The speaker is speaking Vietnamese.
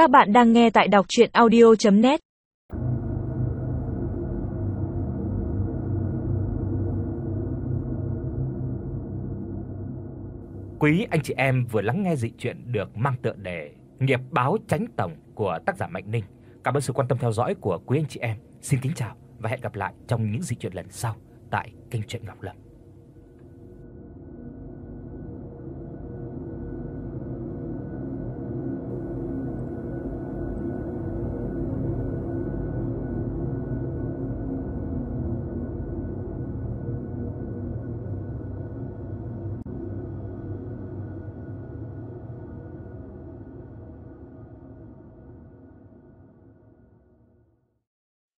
Các bạn đang nghe tại đọc chuyện audio.net Quý anh chị em vừa lắng nghe dị truyện được mang tựa đề Nghiệp báo tránh tổng của tác giả Mạnh Ninh. Cảm ơn sự quan tâm theo dõi của quý anh chị em. Xin kính chào và hẹn gặp lại trong những dị truyện lần sau tại kênh truyện Ngọc Lâm.